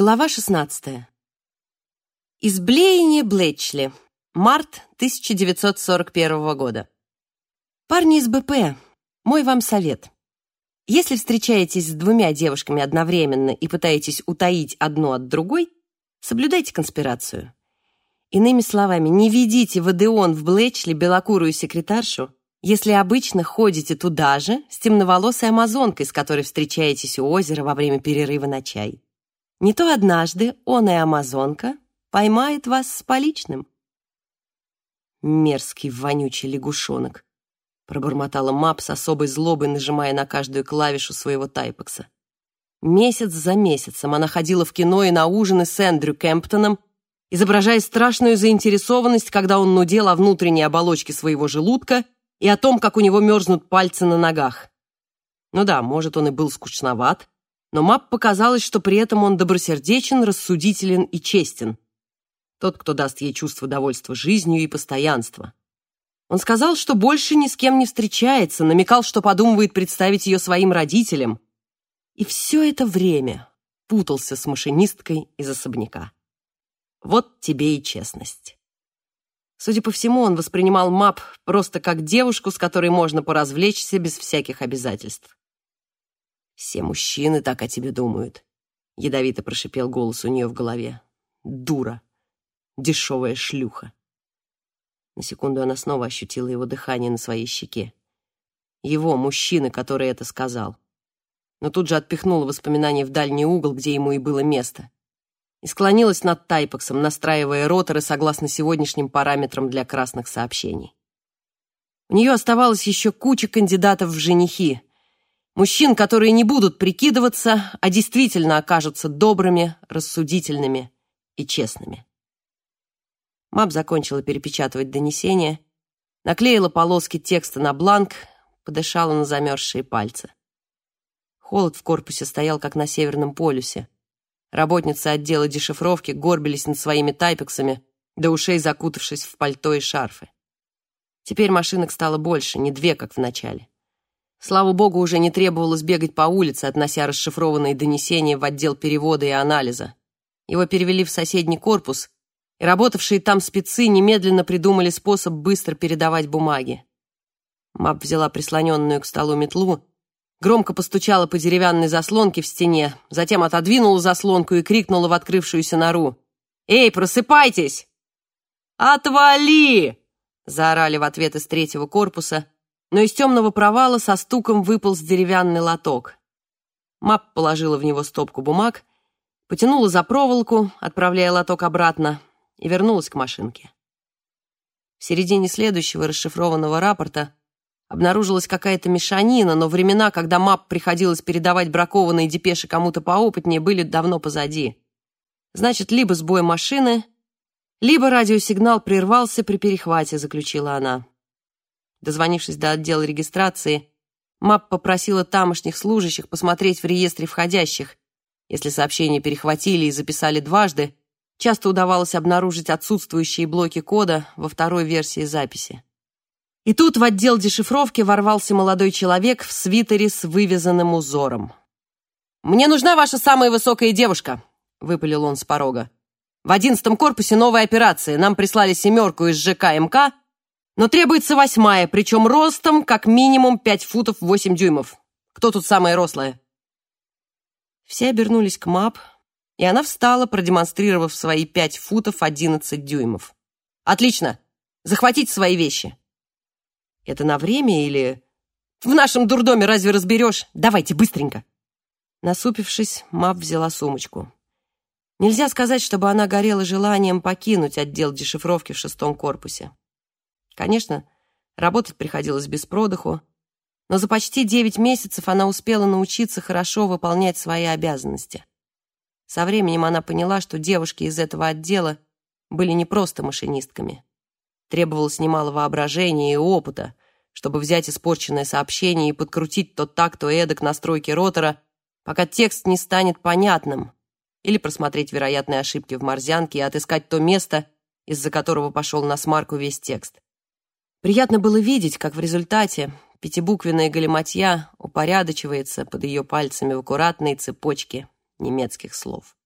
Глава 16. Из Блейни Блэчли. Март 1941 года. Парни из БП, мой вам совет. Если встречаетесь с двумя девушками одновременно и пытаетесь утаить одну от другой, соблюдайте конспирацию. Иными словами, не ведите в Адеон в Блэчли белокурую секретаршу, если обычно ходите туда же с темноволосой амазонкой, с которой встречаетесь у озера во время перерыва на чай. Не то однажды он и амазонка поймает вас с поличным. Мерзкий вонючий лягушонок, пробормотала Мап с особой злобой, нажимая на каждую клавишу своего тайпекса. Месяц за месяцем она ходила в кино и на ужины с Эндрю Кемптоном, изображая страшную заинтересованность, когда он нудел о внутренней оболочке своего желудка и о том, как у него мерзнут пальцы на ногах. Ну да, может, он и был скучноват, но Мап показалось, что при этом он добросердечен, рассудителен и честен. Тот, кто даст ей чувство довольства жизнью и постоянства. Он сказал, что больше ни с кем не встречается, намекал, что подумывает представить ее своим родителям. И все это время путался с машинисткой из особняка. Вот тебе и честность. Судя по всему, он воспринимал Мап просто как девушку, с которой можно поразвлечься без всяких обязательств. «Все мужчины так о тебе думают», — ядовито прошипел голос у нее в голове. «Дура! Дешевая шлюха!» На секунду она снова ощутила его дыхание на своей щеке. Его, мужчины, который это сказал. Но тут же отпихнула воспоминания в дальний угол, где ему и было место. И склонилась над тайпоксом, настраивая роторы согласно сегодняшним параметрам для красных сообщений. У нее оставалось еще куча кандидатов в женихи, Мужчин, которые не будут прикидываться, а действительно окажутся добрыми, рассудительными и честными. Мап закончила перепечатывать донесение, наклеила полоски текста на бланк, подышала на замерзшие пальцы. Холод в корпусе стоял, как на Северном полюсе. Работницы отдела дешифровки горбились над своими тайпексами, до ушей закутавшись в пальто и шарфы. Теперь машинок стало больше, не две, как в начале. Слава богу, уже не требовалось бегать по улице, относя расшифрованные донесения в отдел перевода и анализа. Его перевели в соседний корпус, и работавшие там спецы немедленно придумали способ быстро передавать бумаги. Мап взяла прислоненную к столу метлу, громко постучала по деревянной заслонке в стене, затем отодвинула заслонку и крикнула в открывшуюся нору. «Эй, просыпайтесь!» «Отвали!» — заорали в ответ из третьего корпуса — но из темного провала со стуком выполз деревянный лоток. Мап положила в него стопку бумаг, потянула за проволоку, отправляя лоток обратно, и вернулась к машинке. В середине следующего расшифрованного рапорта обнаружилась какая-то мешанина, но времена, когда Мап приходилось передавать бракованные депеши кому-то поопытнее, были давно позади. Значит, либо сбой машины, либо радиосигнал прервался при перехвате, заключила она. Дозвонившись до отдела регистрации, МАП попросила тамошних служащих посмотреть в реестре входящих. Если сообщение перехватили и записали дважды, часто удавалось обнаружить отсутствующие блоки кода во второй версии записи. И тут в отдел дешифровки ворвался молодой человек в свитере с вывязанным узором. «Мне нужна ваша самая высокая девушка», — выпалил он с порога. «В одиннадцатом корпусе новая операция. Нам прислали семерку из ЖК МК, но требуется восьмая, причем ростом как минимум пять футов восемь дюймов. Кто тут самая рослая?» Все обернулись к Мап, и она встала, продемонстрировав свои пять футов одиннадцать дюймов. «Отлично! Захватите свои вещи!» «Это на время или...» «В нашем дурдоме разве разберешь? Давайте, быстренько!» Насупившись, Мап взяла сумочку. Нельзя сказать, чтобы она горела желанием покинуть отдел дешифровки в шестом корпусе. Конечно, работать приходилось без продыху, но за почти девять месяцев она успела научиться хорошо выполнять свои обязанности. Со временем она поняла, что девушки из этого отдела были не просто машинистками. Требовалось немало воображения и опыта, чтобы взять испорченное сообщение и подкрутить то так, то эдак настройки ротора, пока текст не станет понятным, или просмотреть вероятные ошибки в морзянке и отыскать то место, из-за которого пошел на смарку весь текст. Приятно было видеть, как в результате пятибуквенная галиматья упорядочивается под ее пальцами в аккуратные цепочки немецких слов.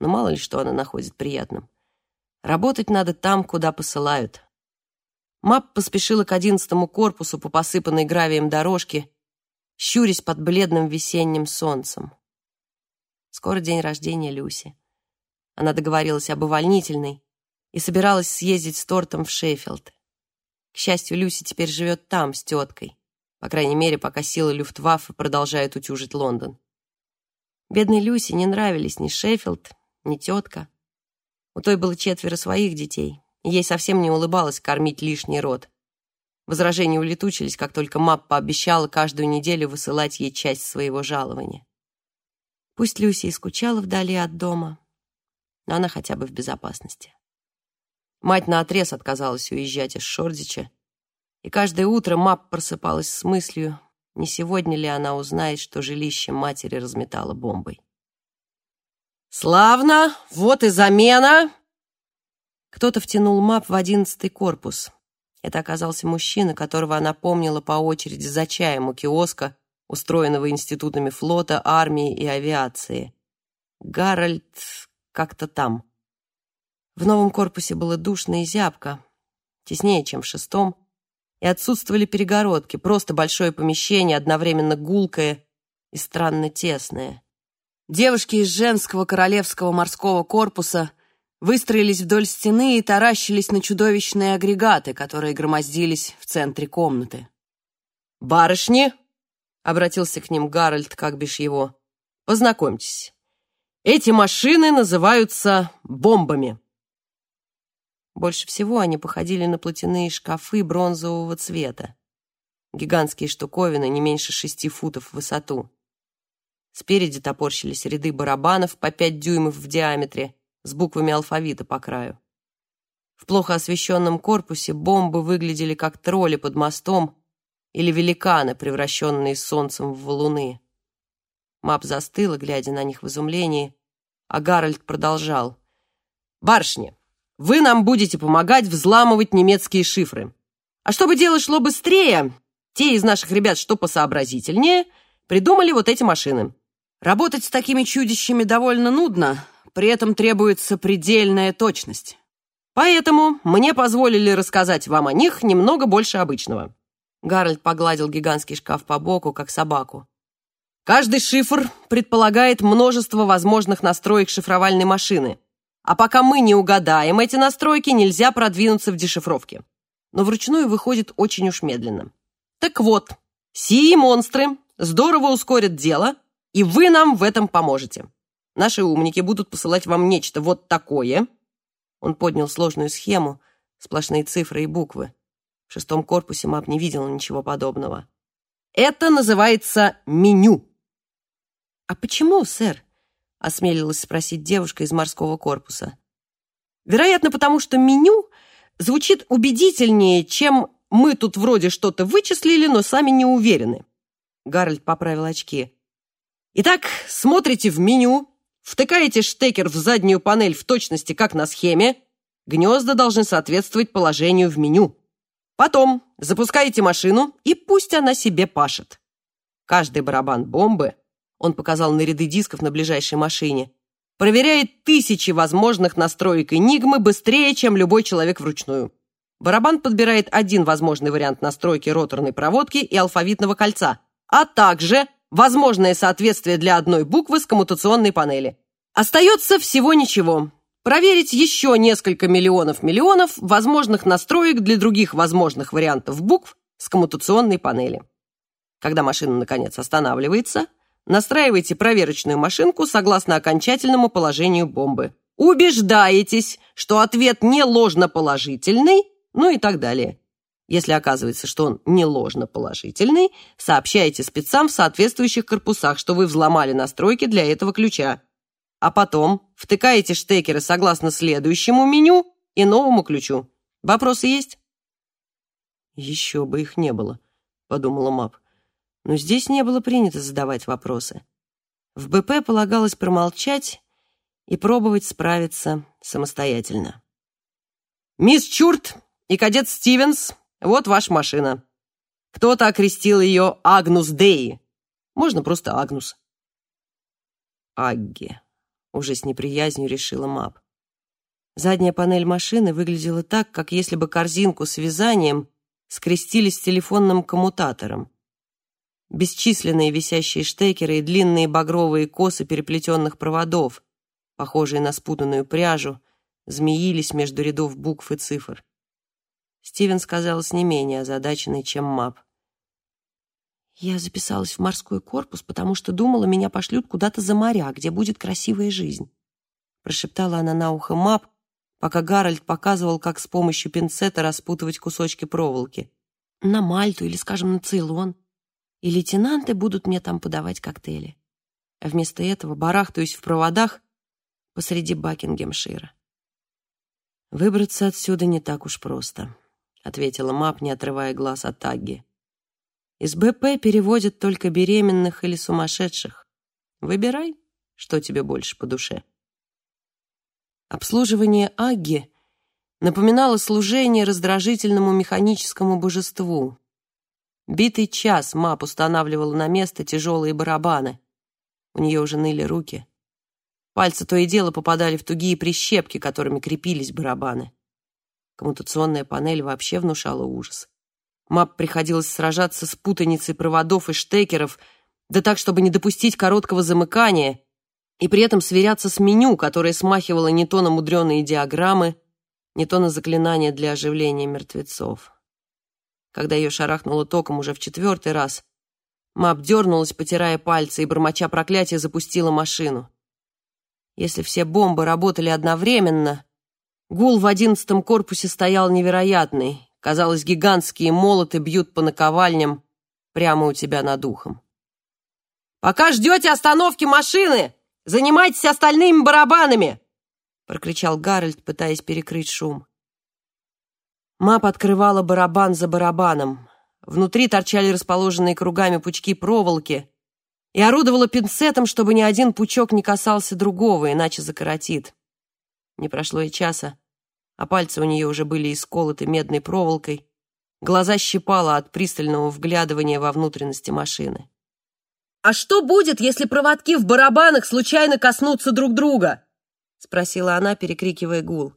но мало ли что она находит приятным. Работать надо там, куда посылают. Мап поспешила к одиннадцатому корпусу по посыпанной гравием дорожке, щурясь под бледным весенним солнцем. Скоро день рождения Люси. Она договорилась об увольнительной и собиралась съездить с тортом в Шеффилд. К счастью, Люси теперь живет там, с теткой. По крайней мере, пока силы Люфтваффе продолжают утюжить Лондон. Бедной Люси не нравились ни Шеффилд, ни тетка. У той было четверо своих детей, и ей совсем не улыбалось кормить лишний род. Возражения улетучились, как только Мап пообещала каждую неделю высылать ей часть своего жалования. Пусть Люси и скучала вдали от дома, но она хотя бы в безопасности. Мать наотрез отказалась уезжать из Шордича, и каждое утро Мап просыпалась с мыслью, не сегодня ли она узнает, что жилище матери разметало бомбой. «Славно! Вот и замена!» Кто-то втянул мап в одиннадцатый корпус. Это оказался мужчина, которого она помнила по очереди за чаем у киоска, устроенного институтами флота, армии и авиации. Гарольд как-то там. В новом корпусе было душно и зябко, теснее, чем в шестом, и отсутствовали перегородки, просто большое помещение, одновременно гулкое и странно тесное. Девушки из женского королевского морского корпуса выстроились вдоль стены и таращились на чудовищные агрегаты, которые громоздились в центре комнаты. «Барышни!» — обратился к ним Гарольд, как бишь его. «Познакомьтесь. Эти машины называются бомбами». Больше всего они походили на платяные шкафы бронзового цвета. Гигантские штуковины, не меньше шести футов в высоту. Спереди топорщились ряды барабанов по пять дюймов в диаметре с буквами алфавита по краю. В плохо освещенном корпусе бомбы выглядели как тролли под мостом или великаны, превращенные солнцем в валуны. Мап застыла, глядя на них в изумлении, а Гарольд продолжал. «Барышня, вы нам будете помогать взламывать немецкие шифры. А чтобы дело шло быстрее, те из наших ребят, что посообразительнее, придумали вот эти машины. Работать с такими чудищами довольно нудно, при этом требуется предельная точность. Поэтому мне позволили рассказать вам о них немного больше обычного. Гарольд погладил гигантский шкаф по боку, как собаку. Каждый шифр предполагает множество возможных настроек шифровальной машины. А пока мы не угадаем эти настройки, нельзя продвинуться в дешифровке. Но вручную выходит очень уж медленно. Так вот, сии монстры здорово ускорят дело, и вы нам в этом поможете. Наши умники будут посылать вам нечто вот такое». Он поднял сложную схему, сплошные цифры и буквы. В шестом корпусе мап не видел ничего подобного. «Это называется меню». «А почему, сэр?» — осмелилась спросить девушка из морского корпуса. «Вероятно, потому что меню звучит убедительнее, чем мы тут вроде что-то вычислили, но сами не уверены». Гарольд поправил очки. Итак, смотрите в меню, втыкаете штекер в заднюю панель в точности, как на схеме. Гнезда должны соответствовать положению в меню. Потом запускаете машину, и пусть она себе пашет. Каждый барабан бомбы, он показал на ряды дисков на ближайшей машине, проверяет тысячи возможных настроек Энигмы быстрее, чем любой человек вручную. Барабан подбирает один возможный вариант настройки роторной проводки и алфавитного кольца, а также возможное соответствие для одной буквы с коммутационной панели. Остается всего ничего. Проверить еще несколько миллионов миллионов возможных настроек для других возможных вариантов букв с коммутационной панели. Когда машина, наконец, останавливается, настраивайте проверочную машинку согласно окончательному положению бомбы. Убеждаетесь, что ответ не ложноположительный, ну и так далее. Если оказывается, что он не ложно положительный, сообщайте спецам в соответствующих корпусах, что вы взломали настройки для этого ключа. А потом втыкаете штекеры согласно следующему меню и новому ключу. Вопросы есть? Еще бы их не было, подумала Мап. Но здесь не было принято задавать вопросы. В БП полагалось промолчать и пробовать справиться самостоятельно. «Мисс Чурт и кадет Стивенс вот ваша машина. Кто-то окрестил ее Агнус Деи. Можно просто Агнус. Агги, уже с неприязнью решила Мап. Задняя панель машины выглядела так, как если бы корзинку с вязанием скрестили с телефонным коммутатором. Бесчисленные висящие штекеры и длинные багровые косы переплетенных проводов, похожие на спутанную пряжу, змеились между рядов букв и цифр. Стивен сказал с не менее озадаченной, чем Мап. Я записалась в морской корпус, потому что думала, меня пошлют куда-то за моря, где будет красивая жизнь. Прошептала она на ухо Маб, пока Гарольд показывал, как с помощью пинцета распутывать кусочки проволоки. На Мальту или, скажем, на Цейлон. И лейтенанты будут мне там подавать коктейли. А вместо этого барахтаюсь в проводах посреди Бакингемшира. «Выбраться отсюда не так уж просто», — ответила Маб, не отрывая глаз от Агги. Из БП переводят только беременных или сумасшедших. Выбирай, что тебе больше по душе. Обслуживание Агги напоминало служение раздражительному механическому божеству. Битый час Мап устанавливала на место тяжелые барабаны. У нее уже ныли руки. Пальцы то и дело попадали в тугие прищепки, которыми крепились барабаны. Коммутационная панель вообще внушала ужас. Мап приходилось сражаться с путаницей проводов и штекеров, да так, чтобы не допустить короткого замыкания, и при этом сверяться с меню, которое смахивало не то на мудреные диаграммы, не то на заклинания для оживления мертвецов. Когда ее шарахнуло током уже в четвертый раз, Мап дернулась, потирая пальцы, и, бормоча проклятия, запустила машину. Если все бомбы работали одновременно, гул в одиннадцатом корпусе стоял невероятный, Казалось, гигантские молоты бьют по наковальням прямо у тебя над ухом. «Пока ждете остановки машины, занимайтесь остальными барабанами!» прокричал Гарольд, пытаясь перекрыть шум. Мап открывала барабан за барабаном. Внутри торчали расположенные кругами пучки проволоки и орудовала пинцетом, чтобы ни один пучок не касался другого, иначе закоротит. Не прошло и часа, а пальцы у нее уже были исколоты медной проволокой, глаза щипало от пристального вглядывания во внутренности машины. «А что будет, если проводки в барабанах случайно коснутся друг друга?» — спросила она, перекрикивая гул.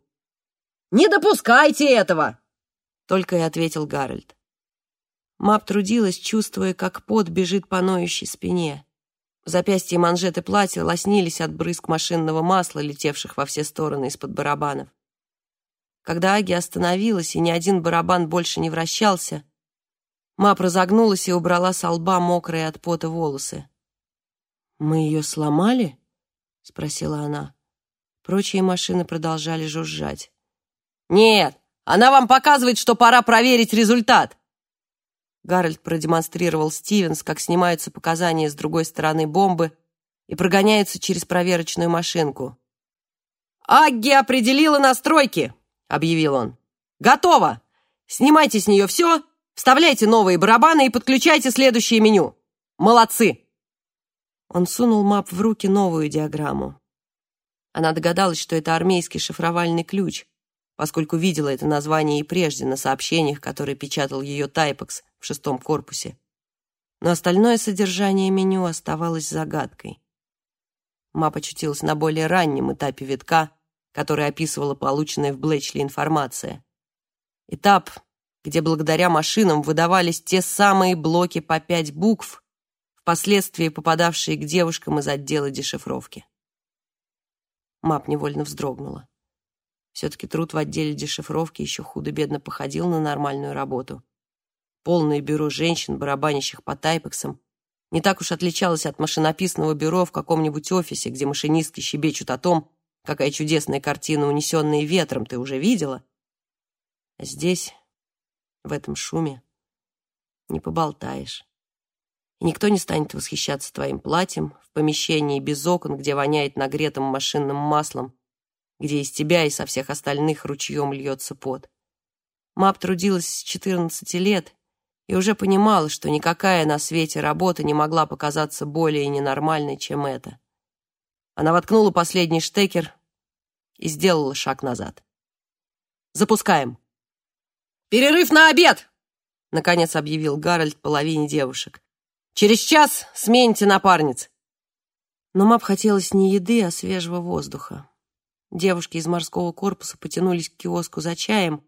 «Не допускайте этого!» — только и ответил Гарольд. Мап трудилась, чувствуя, как пот бежит по ноющей спине. Запястья и манжеты платья лоснились от брызг машинного масла, летевших во все стороны из-под барабанов. Когда Аги остановилась, и ни один барабан больше не вращался, Мап разогнулась и убрала с лба мокрые от пота волосы. «Мы ее сломали?» — спросила она. Прочие машины продолжали жужжать. «Нет, она вам показывает, что пора проверить результат!» Гарольд продемонстрировал Стивенс, как снимаются показания с другой стороны бомбы и прогоняются через проверочную машинку. «Агги определила настройки!» объявил он. «Готово! Снимайте с нее все, вставляйте новые барабаны и подключайте следующее меню. Молодцы!» Он сунул мап в руки новую диаграмму. Она догадалась, что это армейский шифровальный ключ, поскольку видела это название и прежде на сообщениях, которые печатал ее Тайпекс в шестом корпусе. Но остальное содержание меню оставалось загадкой. Мап очутилась на более раннем этапе витка — который описывала полученная в Блэчли информация. Этап, где благодаря машинам выдавались те самые блоки по пять букв, впоследствии попадавшие к девушкам из отдела дешифровки. Мап невольно вздрогнула. Все-таки труд в отделе дешифровки еще худо-бедно походил на нормальную работу. Полное бюро женщин, барабанящих по тайпексам, не так уж отличалось от машинописного бюро в каком-нибудь офисе, где машинистки щебечут о том, Какая чудесная картина, унесенная ветром, ты уже видела? А здесь, в этом шуме, не поболтаешь. И никто не станет восхищаться твоим платьем в помещении без окон, где воняет нагретым машинным маслом, где из тебя и со всех остальных ручьем льется пот. Мап трудилась с 14 лет и уже понимала, что никакая на свете работа не могла показаться более ненормальной, чем эта. Она воткнула последний штекер и сделала шаг назад. «Запускаем!» «Перерыв на обед!» — наконец объявил Гарольд половине девушек. «Через час смените напарниц!» Но Мап хотелось не еды, а свежего воздуха. Девушки из морского корпуса потянулись к киоску за чаем,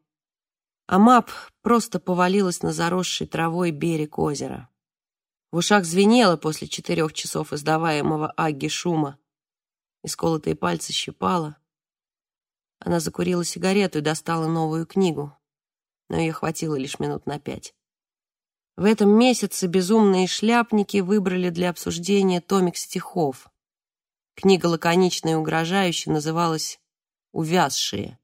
а Мап просто повалилась на заросший травой берег озера. В ушах звенело после четырех часов издаваемого Агги шума. Исколотые пальцы щипало. Она закурила сигарету и достала новую книгу, но ее хватило лишь минут на пять. В этом месяце безумные шляпники выбрали для обсуждения томик стихов. Книга лаконично и угрожающе называлась «Увязшие».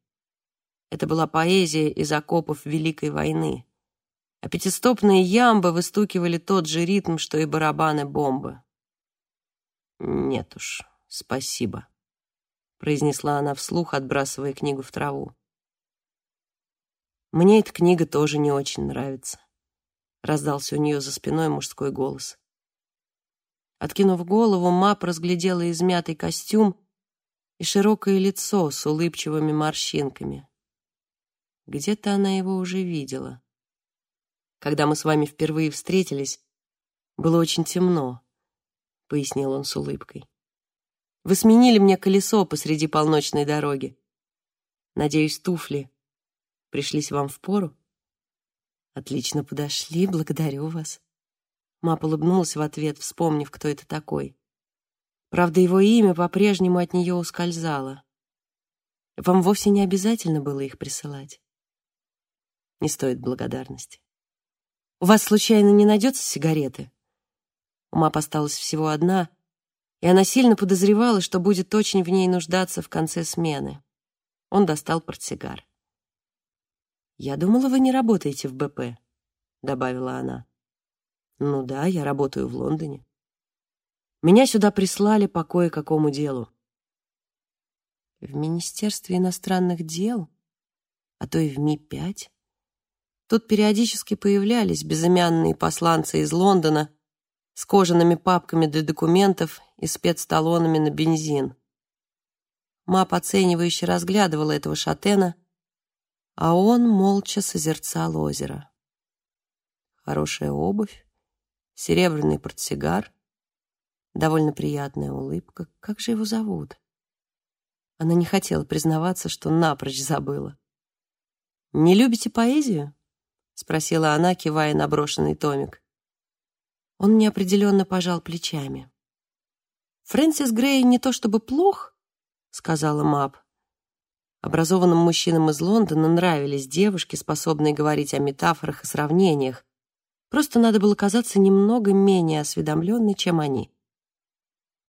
Это была поэзия из окопов Великой войны. А пятистопные ямбы выстукивали тот же ритм, что и барабаны-бомбы. «Нет уж, спасибо», — произнесла она вслух, отбрасывая книгу в траву. «Мне эта книга тоже не очень нравится», — раздался у нее за спиной мужской голос. Откинув голову, Мап разглядела измятый костюм и широкое лицо с улыбчивыми морщинками. Где-то она его уже видела. Когда мы с вами впервые встретились, было очень темно, — пояснил он с улыбкой. Вы сменили мне колесо посреди полночной дороги. Надеюсь, туфли пришлись вам в пору? Отлично подошли, благодарю вас. Мап улыбнулась в ответ, вспомнив, кто это такой. Правда, его имя по-прежнему от нее ускользало. Вам вовсе не обязательно было их присылать. Не стоит благодарности. У вас, случайно, не найдется сигареты? Мап осталась всего одна, и она сильно подозревала, что будет очень в ней нуждаться в конце смены. Он достал портсигар. «Я думала, вы не работаете в БП», — добавила она. Ну да, я работаю в Лондоне. Меня сюда прислали по кое-какому делу. В Министерстве иностранных дел, а то и в Ми-5. Тут периодически появлялись безымянные посланцы из Лондона с кожаными папками для документов и спецталонами на бензин. Мап оценивающе разглядывала этого шатена, а он молча созерцал озеро. Хорошая обувь, серебряный портсигар, довольно приятная улыбка. Как же его зовут? Она не хотела признаваться, что напрочь забыла. «Не любите поэзию?» — спросила она, кивая на брошенный томик. Он неопределенно пожал плечами. «Фрэнсис Грей не то чтобы плох», — сказала Мап. Образованным мужчинам из Лондона нравились девушки, способные говорить о метафорах и сравнениях, Просто надо было казаться немного менее осведомленной, чем они.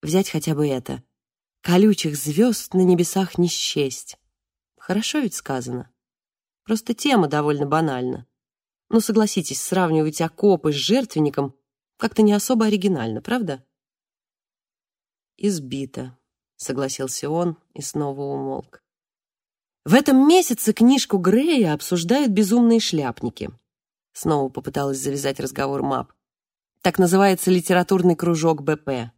Взять хотя бы это. Колючих звезд на небесах не счесть. Хорошо ведь сказано. Просто тема довольно банальна. Но согласитесь, сравнивать окопы с жертвенником как-то не особо оригинально, правда? Избито, согласился он и снова умолк. В этом месяце книжку Грея обсуждают безумные шляпники. Снова попыталась завязать разговор Мап. Так называется литературный кружок БП.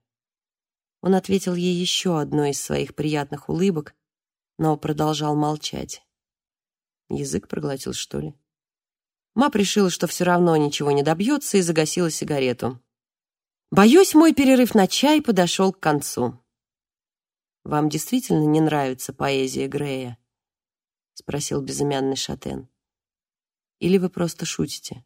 Он ответил ей еще одной из своих приятных улыбок, но продолжал молчать. Язык проглотил, что ли? Мап решила, что все равно ничего не добьется, и загасила сигарету. Боюсь, мой перерыв на чай подошел к концу. «Вам действительно не нравится поэзия Грея?» — спросил безымянный шатен. Или вы просто шутите?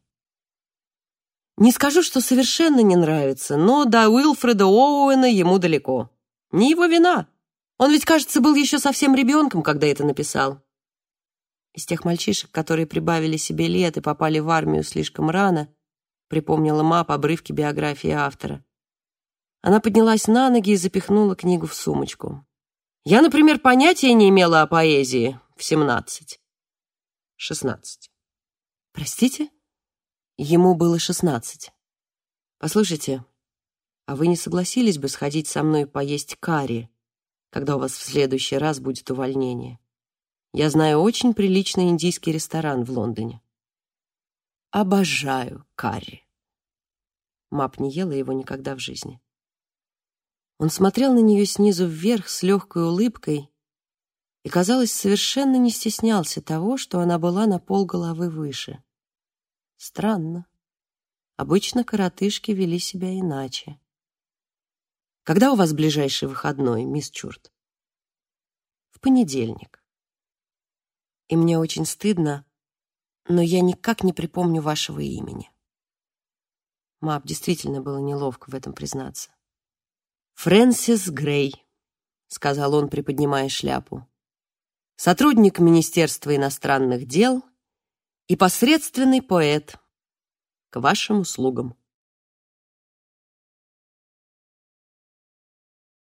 Не скажу, что совершенно не нравится, но до Уилфреда Оуэна ему далеко. Не его вина. Он ведь, кажется, был еще совсем ребенком, когда это написал. Из тех мальчишек, которые прибавили себе лет и попали в армию слишком рано, припомнила Мап обрывки биографии автора. Она поднялась на ноги и запихнула книгу в сумочку. Я, например, понятия не имела о поэзии в семнадцать. Шестнадцать. Простите? Ему было шестнадцать. Послушайте, а вы не согласились бы сходить со мной поесть карри, когда у вас в следующий раз будет увольнение? Я знаю очень приличный индийский ресторан в Лондоне. Обожаю карри. Мап не ела его никогда в жизни. Он смотрел на нее снизу вверх с легкой улыбкой и, казалось, совершенно не стеснялся того, что она была на полголовы выше. Странно. Обычно коротышки вели себя иначе. Когда у вас ближайший выходной, мисс Чурт? В понедельник. И мне очень стыдно, но я никак не припомню вашего имени. Мап действительно было неловко в этом признаться. «Фрэнсис Грей», — сказал он, приподнимая шляпу, «сотрудник Министерства иностранных дел и посредственный поэт к вашим услугам».